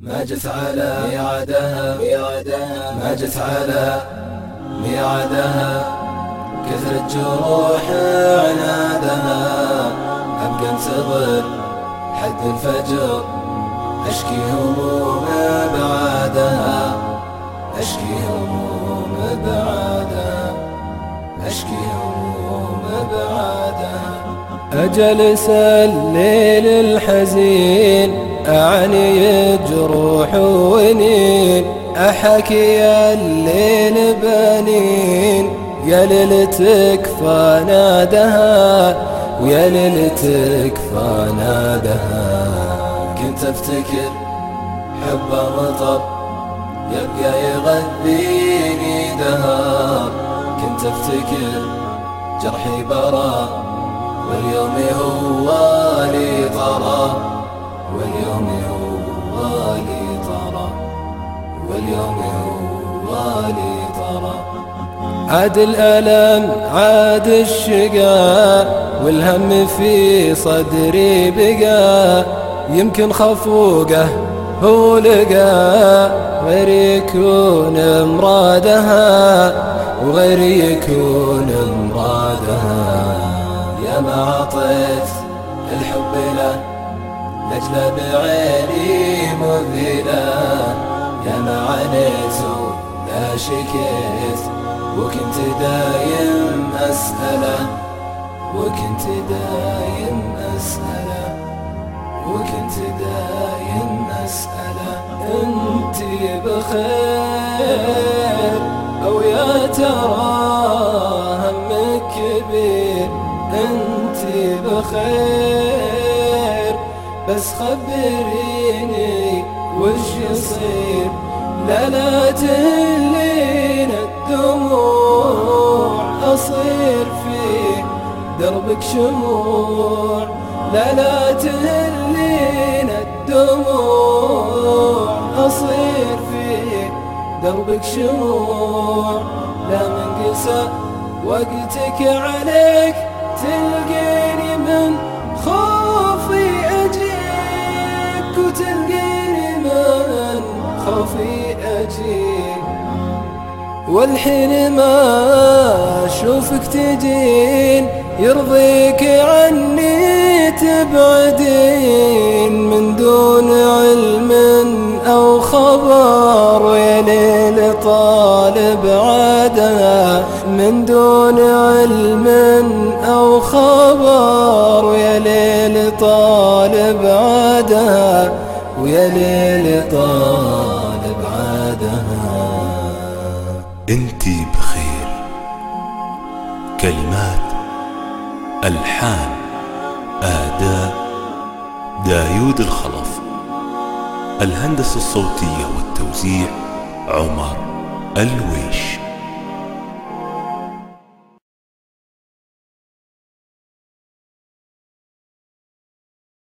ما على ميعادها ميعادها جت على ميعادها. كثرت جروح عنادها، أبقى انتظر حد الفجر. أشكي هموم بعادها أشكي هموم بعادها أجلس الليل الحزين، أعني جروح ونين. أحكي الليل بنين، يا ليلتك فنادها ويا ليلتك فنادها كنت افتكر حب مطر، يبقى يغذيني دهر. كنت افتكر جرحي برا واليوم هو لي طرى واليوم هو لي طرى واليوم هو لي طرى عاد الألم، عاد الشقاء والهم في صدري بقى يمكن خفوقه هو لقى غير يكون مرادها. وغير يكون مرادها. ما عطيت الحب له لجل بعيني مذهلة يا ما عانيت لا شكيت وكنت دايم أسأله وكنت دايم أسأله وكنت دايم أسأله أنت بخير أو يا ترى كبير أنت بخير، بس خبريني وش يصير. لا لا تهلين الدموع، أصير في دربك شموع. لا لا تهلين الدموع، أصير في دربك شموع. لا من قسى وقتك عليك تلقيني من خوفي أجيك وتلقيني من خوفي أجيك والحين ما اشوفك تجين يرضيك عني تبعدين من دون علم او خبر ويا ليل طالب عادها من دون علم او خبر، ويا ليل طالب عادها ويا ليل طالب عادها انتي بخير. كلمات الحان اداء دايود الخلف. الهندسه الصوتيه والتوزيع، عمر. الويش.